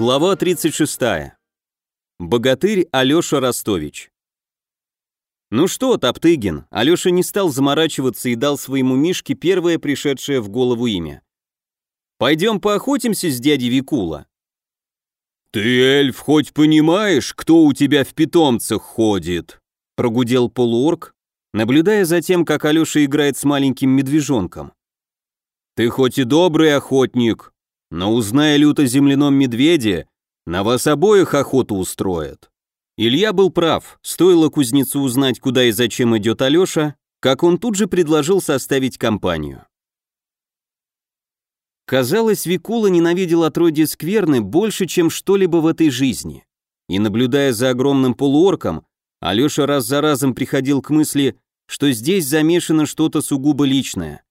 Глава 36. Богатырь Алёша Ростович. Ну что, Топтыгин, Алёша не стал заморачиваться и дал своему Мишке первое пришедшее в голову имя. Пойдем поохотимся с дядей Викула. Ты, эльф, хоть понимаешь, кто у тебя в питомцах ходит? Прогудел полуорк, наблюдая за тем, как Алёша играет с маленьким медвежонком. Ты хоть и добрый охотник, но узная люто-земляном медведе, на вас обоих охоту устроят. Илья был прав, стоило кузнецу узнать, куда и зачем идет Алеша, как он тут же предложил составить компанию. Казалось, Викула ненавидел отродье скверны больше, чем что-либо в этой жизни. И наблюдая за огромным полуорком, Алеша раз за разом приходил к мысли, что здесь замешано что-то сугубо личное.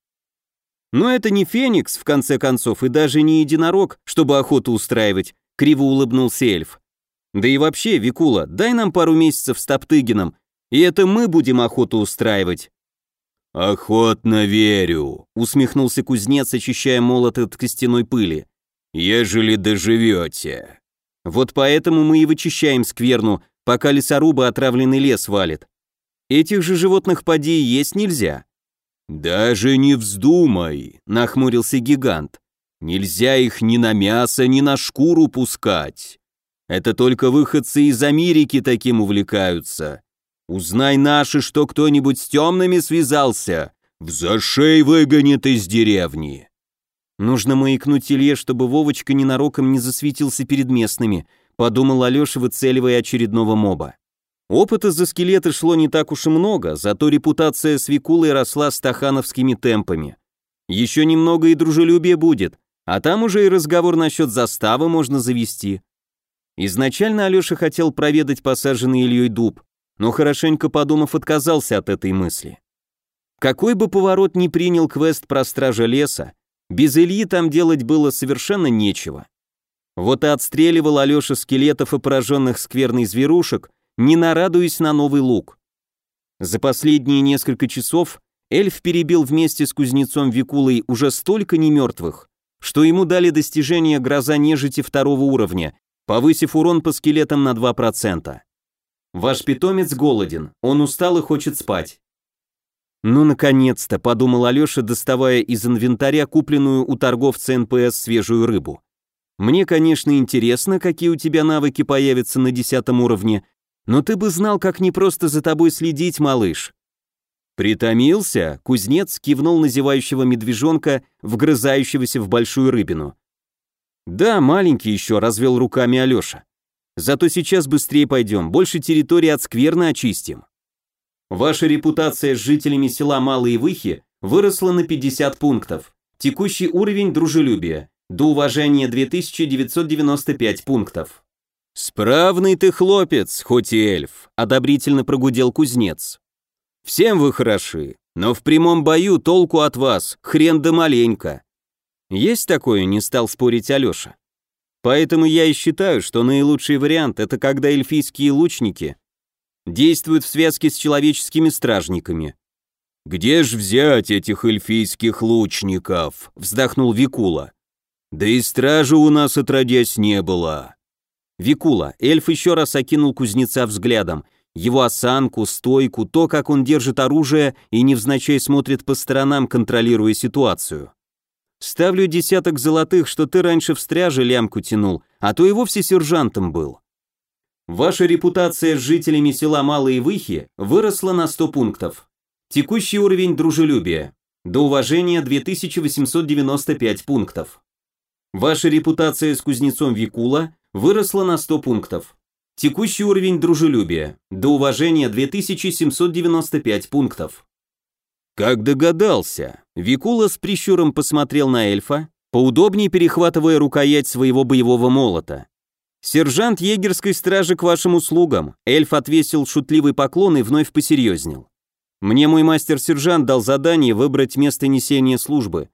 Но это не Феникс, в конце концов, и даже не единорог, чтобы охоту устраивать, криво улыбнулся эльф. Да и вообще, Викула, дай нам пару месяцев с Топтыгином, и это мы будем охоту устраивать. «Охотно верю», — усмехнулся кузнец, очищая молот от костяной пыли. «Ежели доживете». «Вот поэтому мы и вычищаем скверну, пока лесоруба отравленный лес валит. Этих же животных поди есть нельзя. «Даже не вздумай», — нахмурился гигант. «Нельзя их ни на мясо, ни на шкуру пускать. Это только выходцы из Америки таким увлекаются. Узнай наши, что кто-нибудь с темными связался, в зашей выгонит из деревни». «Нужно маякнуть Илье, чтобы Вовочка ненароком не засветился перед местными», — подумал Алеша, выцеливая очередного моба. Опыта за скелеты шло не так уж и много, зато репутация с Викулой росла стахановскими темпами. Еще немного и дружелюбие будет, а там уже и разговор насчет заставы можно завести. Изначально Алеша хотел проведать посаженный Ильей дуб, но хорошенько подумав, отказался от этой мысли. Какой бы поворот ни принял квест про стража леса, без Ильи там делать было совершенно нечего. Вот и отстреливал Алеша скелетов и пораженных скверной зверушек, не нарадуясь на новый лук. За последние несколько часов эльф перебил вместе с кузнецом Викулой уже столько немертвых, что ему дали достижение гроза нежити второго уровня, повысив урон по скелетам на 2%. Ваш питомец голоден, он устал и хочет спать. Ну, наконец-то, подумал Алеша, доставая из инвентаря купленную у торговца НПС свежую рыбу. Мне, конечно, интересно, какие у тебя навыки появятся на десятом уровне, но ты бы знал, как непросто за тобой следить, малыш. Притомился, кузнец кивнул на зевающего медвежонка, вгрызающегося в большую рыбину. Да, маленький еще, развел руками Алеша. Зато сейчас быстрее пойдем, больше территории от скверны очистим. Ваша репутация с жителями села Малые Выхи выросла на 50 пунктов. Текущий уровень дружелюбия. До уважения 2995 пунктов. «Справный ты хлопец, хоть и эльф», — одобрительно прогудел кузнец. «Всем вы хороши, но в прямом бою толку от вас хрен да маленько». «Есть такое», — не стал спорить Алеша. «Поэтому я и считаю, что наилучший вариант — это когда эльфийские лучники действуют в связке с человеческими стражниками». «Где ж взять этих эльфийских лучников?» — вздохнул Викула. «Да и стражи у нас отродясь не было». Викула, эльф еще раз окинул кузнеца взглядом. Его осанку, стойку, то, как он держит оружие и невзначай смотрит по сторонам, контролируя ситуацию. Ставлю десяток золотых, что ты раньше в стряже лямку тянул, а то и вовсе сержантом был. Ваша репутация с жителями села Малые Выхи выросла на 100 пунктов. Текущий уровень дружелюбия. До уважения 2895 пунктов. Ваша репутация с кузнецом Викула выросла на 100 пунктов. Текущий уровень дружелюбия. До уважения 2795 пунктов. Как догадался, Викула с прищуром посмотрел на эльфа, поудобнее перехватывая рукоять своего боевого молота. «Сержант егерской стражи к вашим услугам», эльф отвесил шутливый поклон и вновь посерьезнел. «Мне мой мастер-сержант дал задание выбрать место несения службы,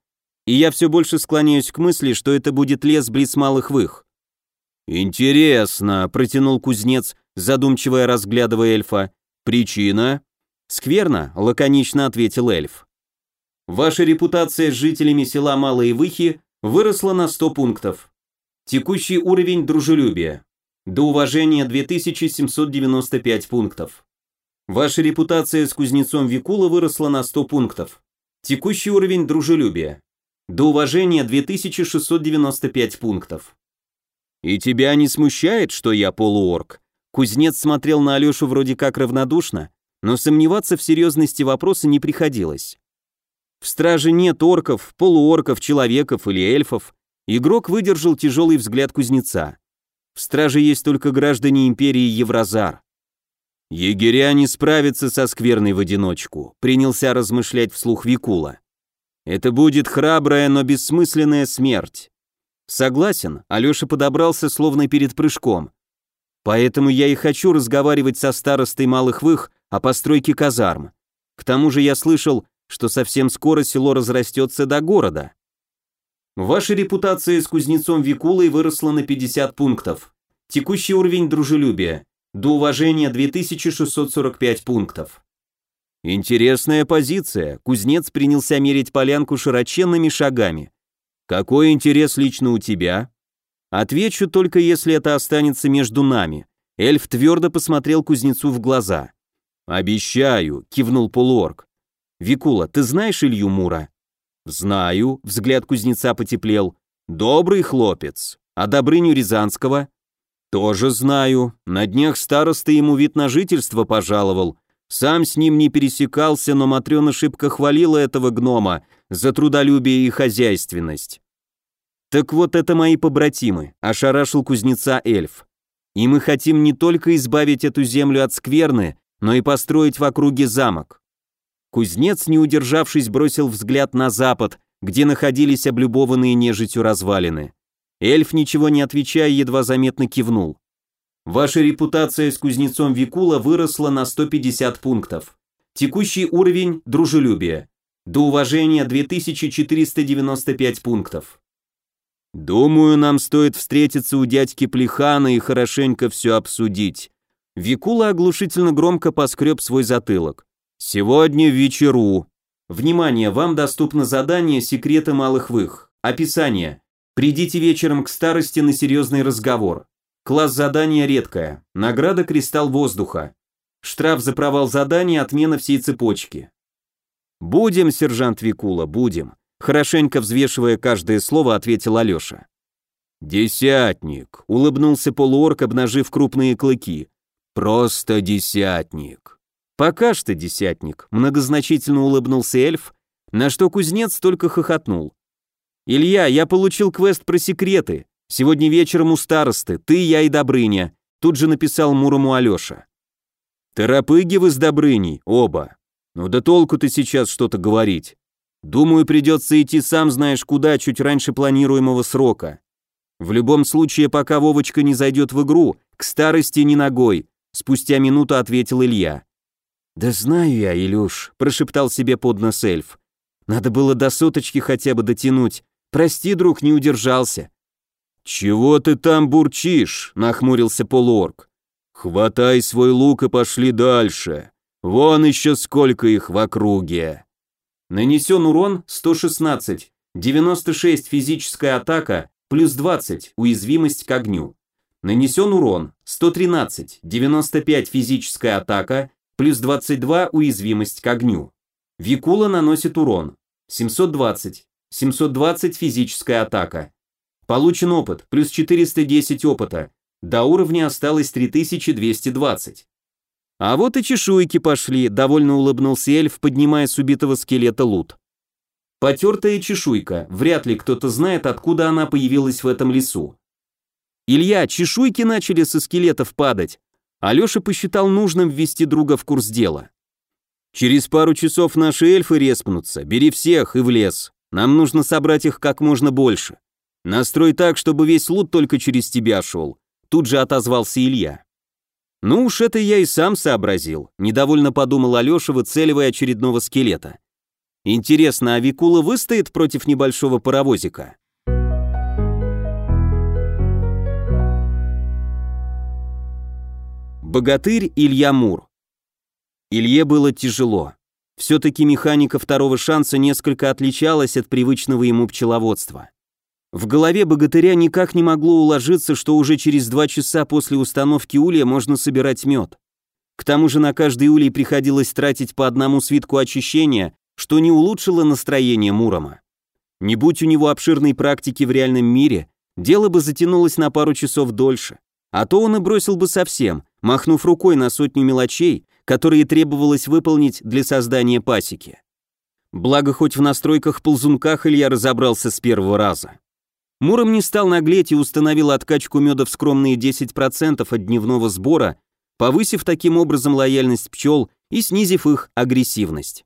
и я все больше склоняюсь к мысли, что это будет лес близ малых вых. «Интересно», — протянул кузнец, задумчиво разглядывая эльфа. «Причина?» «Скверно», — лаконично ответил эльф. «Ваша репутация с жителями села Малые Выхи выросла на 100 пунктов. Текущий уровень дружелюбия. До уважения 2795 пунктов. Ваша репутация с кузнецом Викула выросла на 100 пунктов. Текущий уровень дружелюбия. До уважения 2695 пунктов. И тебя не смущает, что я полуорк? Кузнец смотрел на Алешу вроде как равнодушно, но сомневаться в серьезности вопроса не приходилось. В страже нет орков, полуорков, человеков или эльфов. Игрок выдержал тяжелый взгляд кузнеца. В страже есть только граждане империи Евразар. Егеря не справятся со скверной в одиночку, принялся размышлять вслух Викула. Это будет храбрая, но бессмысленная смерть. Согласен, Алёша подобрался словно перед прыжком. Поэтому я и хочу разговаривать со старостой Малых Вых о постройке казарм. К тому же я слышал, что совсем скоро село разрастется до города. Ваша репутация с кузнецом Викулой выросла на 50 пунктов. Текущий уровень дружелюбия. До уважения 2645 пунктов. Интересная позиция. Кузнец принялся мерить полянку широченными шагами. Какой интерес лично у тебя? Отвечу только если это останется между нами. Эльф твердо посмотрел кузнецу в глаза. Обещаю, кивнул полуорг. Викула, ты знаешь Илью Мура? Знаю, взгляд кузнеца потеплел. Добрый хлопец. А Добрыню Рязанского? Тоже знаю. На днях староста ему вид на жительство пожаловал. Сам с ним не пересекался, но Матрена шибко хвалила этого гнома за трудолюбие и хозяйственность. Так вот это мои побратимы, ошарашил кузнеца эльф. И мы хотим не только избавить эту землю от скверны, но и построить в округе замок. Кузнец, не удержавшись, бросил взгляд на запад, где находились облюбованные нежитью развалины. Эльф, ничего не отвечая, едва заметно кивнул. Ваша репутация с кузнецом Викула выросла на 150 пунктов. Текущий уровень – дружелюбие. До уважения 2495 пунктов. Думаю, нам стоит встретиться у дядьки Плехана и хорошенько все обсудить. Викула оглушительно громко поскреб свой затылок. Сегодня вечеру. Внимание, вам доступно задание «Секреты малых вых». Описание. Придите вечером к старости на серьезный разговор. Класс задания редкое. Награда «Кристалл воздуха». Штраф за провал задания, отмена всей цепочки. «Будем, сержант Викула, будем», хорошенько взвешивая каждое слово, ответил Алёша. «Десятник», — улыбнулся полуорк, обнажив крупные клыки. «Просто десятник». «Пока что десятник», — многозначительно улыбнулся эльф, на что кузнец только хохотнул. «Илья, я получил квест про секреты. Сегодня вечером у старосты, ты, я и Добрыня», — тут же написал Мурому Алёша. «Торопыги вы с Добрыней, оба. Ну да толку ты сейчас что-то говорить. Думаю, придется идти сам знаешь куда, чуть раньше планируемого срока. В любом случае, пока Вовочка не зайдет в игру, к старости ни ногой», — спустя минуту ответил Илья. «Да знаю я, Илюш», — прошептал себе под нос эльф. «Надо было до соточки хотя бы дотянуть. Прости, друг, не удержался». «Чего ты там бурчишь?» — нахмурился полуорг. «Хватай свой лук и пошли дальше. Вон еще сколько их в округе». Нанесен урон 116, 96 физическая атака, плюс 20 уязвимость к огню. Нанесен урон 113, 95 физическая атака, плюс 22 уязвимость к огню. Викула наносит урон 720, 720 физическая атака. Получен опыт, плюс 410 опыта. До уровня осталось 3220. А вот и чешуйки пошли, довольно улыбнулся эльф, поднимая с убитого скелета лут. Потертая чешуйка, вряд ли кто-то знает, откуда она появилась в этом лесу. Илья, чешуйки начали со скелетов падать. Алёша посчитал нужным ввести друга в курс дела. Через пару часов наши эльфы респнутся, бери всех и в лес. Нам нужно собрать их как можно больше. Настрой так, чтобы весь лут только через тебя шел. Тут же отозвался Илья. Ну уж это я и сам сообразил, недовольно подумал Алёша, выцеливая очередного скелета. Интересно, а Викула выстоит против небольшого паровозика? Богатырь Илья Мур. Илье было тяжело. Все-таки механика второго шанса несколько отличалась от привычного ему пчеловодства. В голове богатыря никак не могло уложиться, что уже через два часа после установки улья можно собирать мед. К тому же на каждый улей приходилось тратить по одному свитку очищения, что не улучшило настроение Мурома. Не будь у него обширной практики в реальном мире, дело бы затянулось на пару часов дольше. А то он и бросил бы совсем, махнув рукой на сотню мелочей, которые требовалось выполнить для создания пасеки. Благо, хоть в настройках-ползунках Илья разобрался с первого раза. Муром не стал наглеть и установил откачку меда в скромные 10% от дневного сбора, повысив таким образом лояльность пчел и снизив их агрессивность.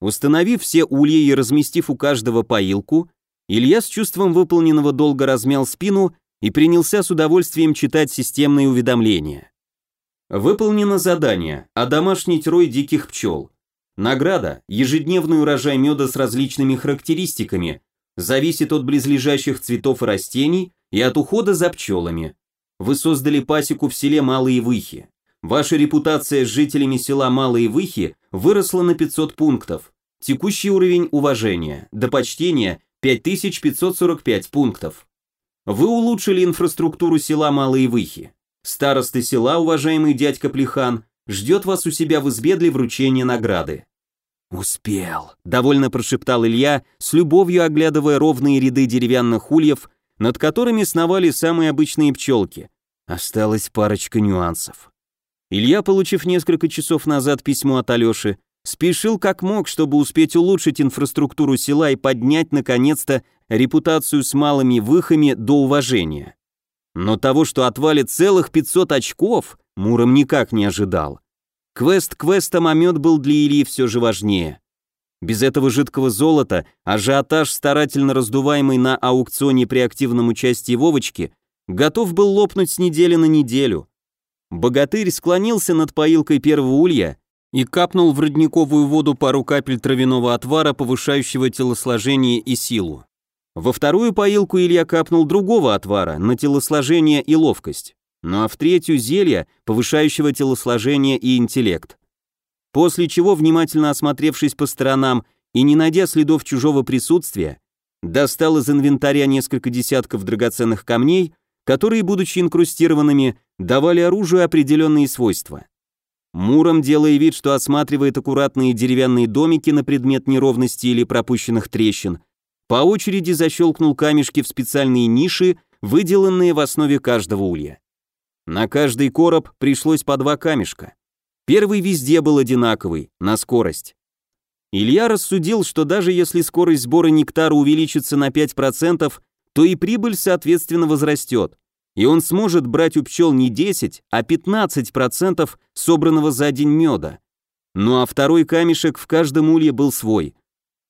Установив все ульи и разместив у каждого поилку, Илья с чувством выполненного долга размял спину и принялся с удовольствием читать системные уведомления. Выполнено задание «Одомашнить рой диких пчел». Награда – ежедневный урожай меда с различными характеристиками, зависит от близлежащих цветов и растений и от ухода за пчелами. Вы создали пасеку в селе Малые Выхи. Ваша репутация с жителями села Малые Выхи выросла на 500 пунктов. Текущий уровень уважения, до почтения 5545 пунктов. Вы улучшили инфраструктуру села Малые Выхи. Староста села, уважаемый дядька Плехан, ждет вас у себя в избе для вручения награды. «Успел», — довольно прошептал Илья, с любовью оглядывая ровные ряды деревянных ульев, над которыми сновали самые обычные пчелки. Осталась парочка нюансов. Илья, получив несколько часов назад письмо от Алёши, спешил как мог, чтобы успеть улучшить инфраструктуру села и поднять, наконец-то, репутацию с малыми выхами до уважения. Но того, что отвалит целых 500 очков, Муром никак не ожидал. Квест квестом, а мед был для Ильи все же важнее. Без этого жидкого золота ажиотаж, старательно раздуваемый на аукционе при активном участии Вовочки, готов был лопнуть с недели на неделю. Богатырь склонился над поилкой первого улья и капнул в родниковую воду пару капель травяного отвара, повышающего телосложение и силу. Во вторую поилку Илья капнул другого отвара на телосложение и ловкость, ну а в третью зелья, повышающего телосложение и интеллект. После чего, внимательно осмотревшись по сторонам и не найдя следов чужого присутствия, достал из инвентаря несколько десятков драгоценных камней, которые, будучи инкрустированными, давали оружию определенные свойства. Муром, делая вид, что осматривает аккуратные деревянные домики на предмет неровности или пропущенных трещин, по очереди защелкнул камешки в специальные ниши, выделанные в основе каждого улья. На каждый короб пришлось по два камешка. Первый везде был одинаковый, на скорость. Илья рассудил, что даже если скорость сбора нектара увеличится на 5%, то и прибыль соответственно возрастет, и он сможет брать у пчел не 10, а 15% собранного за день меда. Ну а второй камешек в каждом улье был свой,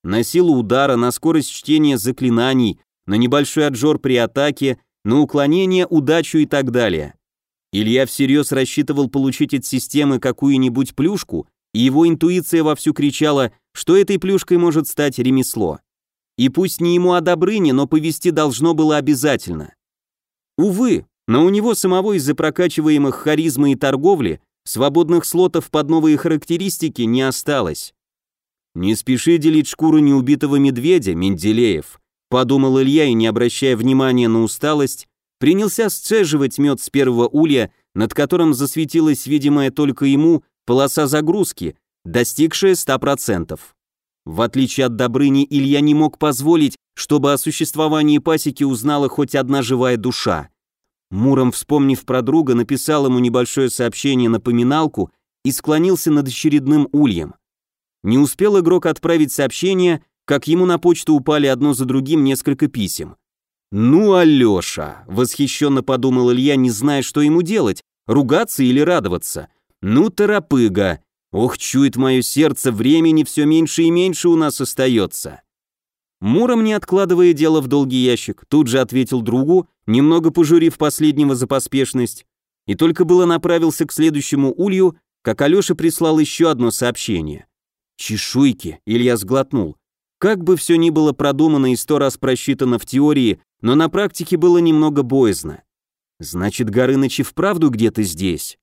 на силу удара, на скорость чтения заклинаний, на небольшой отжор при атаке, на уклонение, удачу и так далее. Илья всерьез рассчитывал получить от системы какую-нибудь плюшку, и его интуиция вовсю кричала, что этой плюшкой может стать ремесло. И пусть не ему, а Добрыне, но повести должно было обязательно. Увы, но у него самого из-за прокачиваемых харизмы и торговли свободных слотов под новые характеристики не осталось. «Не спеши делить шкуру неубитого медведя, Менделеев», подумал Илья и, не обращая внимания на усталость, принялся сцеживать мед с первого улья, над которым засветилась видимая только ему полоса загрузки, достигшая 100%. В отличие от Добрыни, Илья не мог позволить, чтобы о существовании пасеки узнала хоть одна живая душа. Муром, вспомнив про друга, написал ему небольшое сообщение-напоминалку и склонился над очередным ульем. Не успел игрок отправить сообщение, как ему на почту упали одно за другим несколько писем. «Ну, Алёша!» — восхищенно подумал Илья, не зная, что ему делать, ругаться или радоваться. «Ну, торопыга! Ох, чует мое сердце, времени все меньше и меньше у нас остается!» Муром, не откладывая дело в долгий ящик, тут же ответил другу, немного пожурив последнего за поспешность, и только было направился к следующему улью, как Алёша прислал еще одно сообщение. Чешуйки, Илья сглотнул. Как бы все ни было продумано и сто раз просчитано в теории, но на практике было немного боязно. Значит, Горыныч и вправду где-то здесь.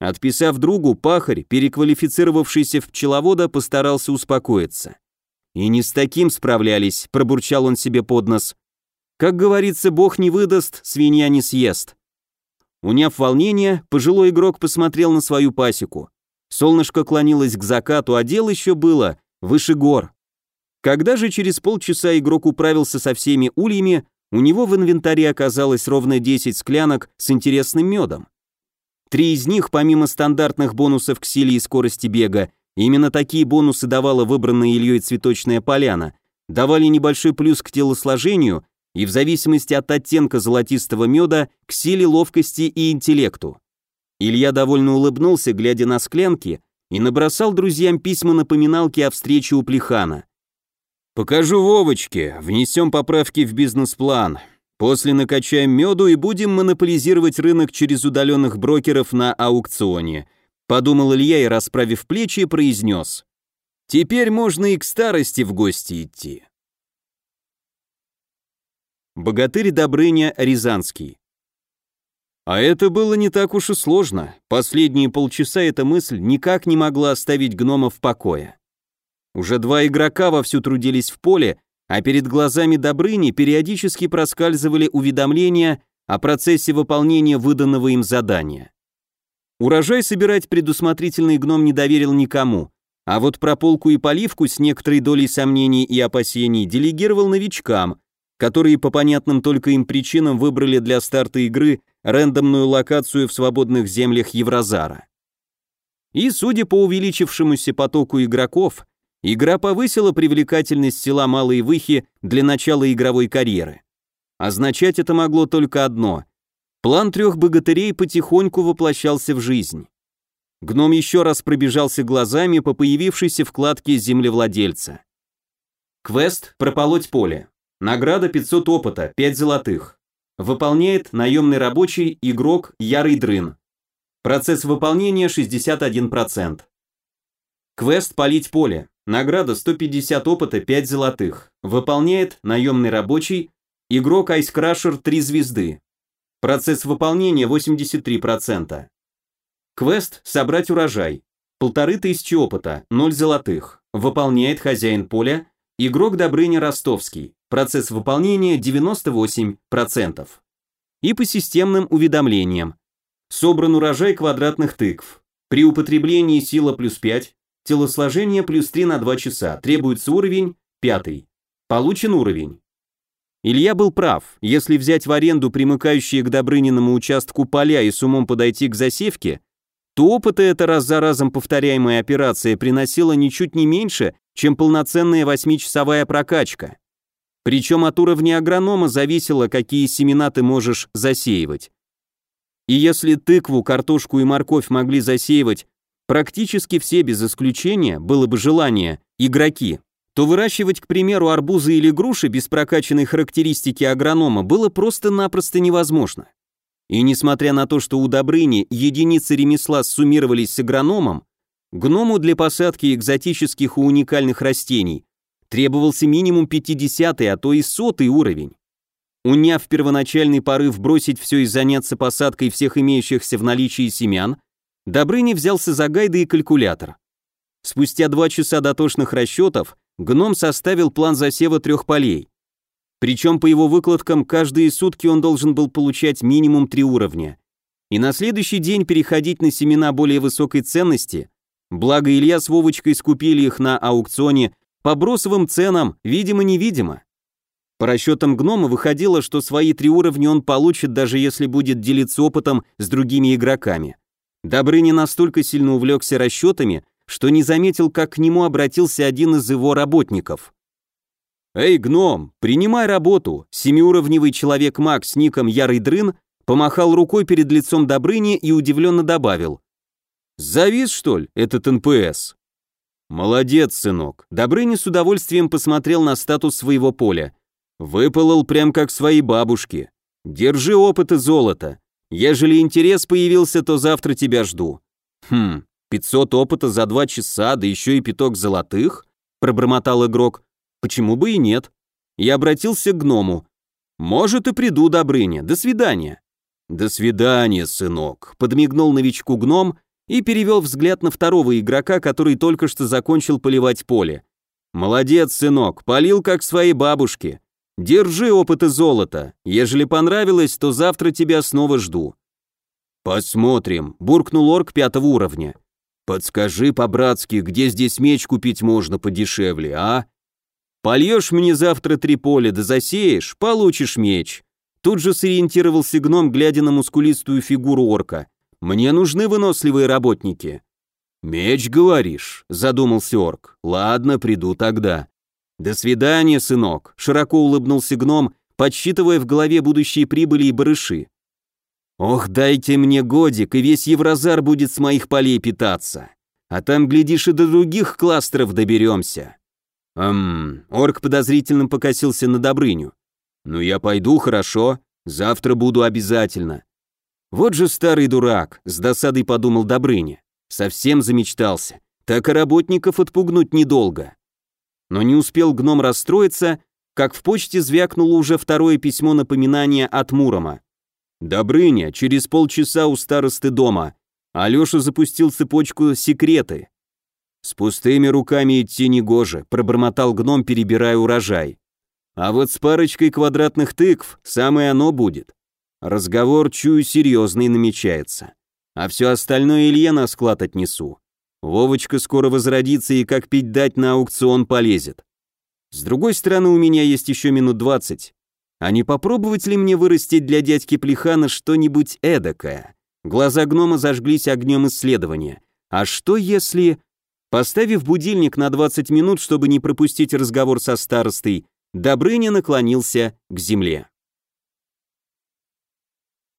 Отписав другу, пахарь, переквалифицировавшийся в пчеловода, постарался успокоиться. И не с таким справлялись, пробурчал он себе под нос. Как говорится, бог не выдаст, свинья не съест. Уняв волнение, пожилой игрок посмотрел на свою пасеку. Солнышко клонилось к закату, а дел еще было выше гор. Когда же через полчаса игрок управился со всеми ульями, у него в инвентаре оказалось ровно 10 склянок с интересным медом. Три из них, помимо стандартных бонусов к силе и скорости бега, именно такие бонусы давала выбранная Ильей цветочная поляна, давали небольшой плюс к телосложению и в зависимости от оттенка золотистого меда к силе, ловкости и интеллекту. Илья довольно улыбнулся, глядя на склянки, и набросал друзьям письма-напоминалки о встрече у Плехана. «Покажу Вовочке, внесем поправки в бизнес-план. После накачаем меду и будем монополизировать рынок через удаленных брокеров на аукционе», подумал Илья и, расправив плечи, произнес. «Теперь можно и к старости в гости идти». Богатырь Добрыня Рязанский. А это было не так уж и сложно. Последние полчаса эта мысль никак не могла оставить гнома в покое. Уже два игрока вовсю трудились в поле, а перед глазами Добрыни периодически проскальзывали уведомления о процессе выполнения выданного им задания. Урожай собирать предусмотрительный гном не доверил никому, а вот прополку и поливку с некоторой долей сомнений и опасений делегировал новичкам, которые по понятным только им причинам выбрали для старта игры рандомную локацию в свободных землях Евразара. И, судя по увеличившемуся потоку игроков, игра повысила привлекательность села Малые Выхи для начала игровой карьеры. Означать это могло только одно. План трех богатырей потихоньку воплощался в жизнь. Гном еще раз пробежался глазами по появившейся вкладке землевладельца. Квест «Прополоть поле». Награда 500 опыта, 5 золотых. Выполняет наемный рабочий игрок Ярый Дрын. Процесс выполнения 61%. Квест «Полить поле». Награда 150 опыта, 5 золотых. Выполняет наемный рабочий игрок Айскрашер 3 звезды. Процесс выполнения 83%. Квест «Собрать урожай». Полторы тысячи опыта, 0 золотых. Выполняет хозяин поля, игрок Добрыня Ростовский. Процесс выполнения 98%. И по системным уведомлениям. Собран урожай квадратных тыкв. При употреблении сила плюс 5, телосложение плюс 3 на 2 часа. Требуется уровень 5. Получен уровень. Илья был прав. Если взять в аренду примыкающие к Добрыниному участку поля и с умом подойти к засевке, то опыта эта раз за разом повторяемая операция приносила ничуть не меньше, чем полноценная восьмичасовая прокачка. Причем от уровня агронома зависело, какие семена ты можешь засеивать. И если тыкву, картошку и морковь могли засеивать практически все без исключения, было бы желание, игроки, то выращивать, к примеру, арбузы или груши без прокачанной характеристики агронома было просто-напросто невозможно. И несмотря на то, что у Добрыни единицы ремесла суммировались с агрономом, гному для посадки экзотических и уникальных растений требовался минимум 50 а то и 100 уровень. Уняв первоначальный порыв бросить все и заняться посадкой всех имеющихся в наличии семян, Добрыня взялся за гайды и калькулятор. Спустя два часа дотошных расчетов гном составил план засева трех полей. Причем по его выкладкам каждые сутки он должен был получать минимум три уровня. И на следующий день переходить на семена более высокой ценности, благо Илья с Вовочкой скупили их на аукционе по бросовым ценам, видимо-невидимо. По расчетам гнома выходило, что свои три уровня он получит, даже если будет делиться опытом с другими игроками. Добрыня настолько сильно увлекся расчетами, что не заметил, как к нему обратился один из его работников. «Эй, гном, принимай работу!» Семиуровневый человек-маг с ником Ярый Дрын помахал рукой перед лицом Добрыни и удивленно добавил. «Завис, что ли, этот НПС?» «Молодец, сынок». Добрыня с удовольствием посмотрел на статус своего поля. «Выполол прям как своей бабушки. Держи опыт и золото. Ежели интерес появился, то завтра тебя жду». «Хм, 500 опыта за два часа, да еще и пяток золотых?» пробормотал игрок. «Почему бы и нет?» Я обратился к гному. «Может, и приду, Добрыня. До свидания». «До свидания, сынок», — подмигнул новичку гном и перевел взгляд на второго игрока, который только что закончил поливать поле. «Молодец, сынок, полил как своей бабушке. Держи опыт и золото. Ежели понравилось, то завтра тебя снова жду. Посмотрим, буркнул орк пятого уровня. Подскажи по-братски, где здесь меч купить можно подешевле, а? Польешь мне завтра три поля, да засеешь, получишь меч. Тут же сориентировался гном, глядя на мускулистую фигуру орка. Мне нужны выносливые работники. Меч, говоришь, задумался орк. Ладно, приду тогда. До свидания, сынок, широко улыбнулся гном, подсчитывая в голове будущие прибыли и барыши. Ох, дайте мне годик, и весь Евразар будет с моих полей питаться. А там, глядишь, и до других кластеров доберемся. Эм, орк подозрительно покосился на Добрыню. Ну я пойду, хорошо, завтра буду обязательно. Вот же старый дурак, с досадой подумал Добрыня. Совсем замечтался. Так и работников отпугнуть недолго. Но не успел гном расстроиться, как в почте звякнуло уже второе письмо напоминания от Мурома. «Добрыня, через полчаса у старосты дома. Алёша запустил цепочку секреты. «С пустыми руками идти негоже», — пробормотал гном, перебирая урожай. «А вот с парочкой квадратных тыкв самое оно будет. Разговор, чую, серьезный намечается. А все остальное Илье на склад отнесу. Вовочка скоро возродится и как пить дать на аукцион полезет. С другой стороны, у меня есть еще минут двадцать. А не попробовать ли мне вырастить для дядьки Плехана что-нибудь эдакое? Глаза гнома зажглись огнем исследования. А что если... Поставив будильник на 20 минут, чтобы не пропустить разговор со старостой, Добрыня наклонился к земле.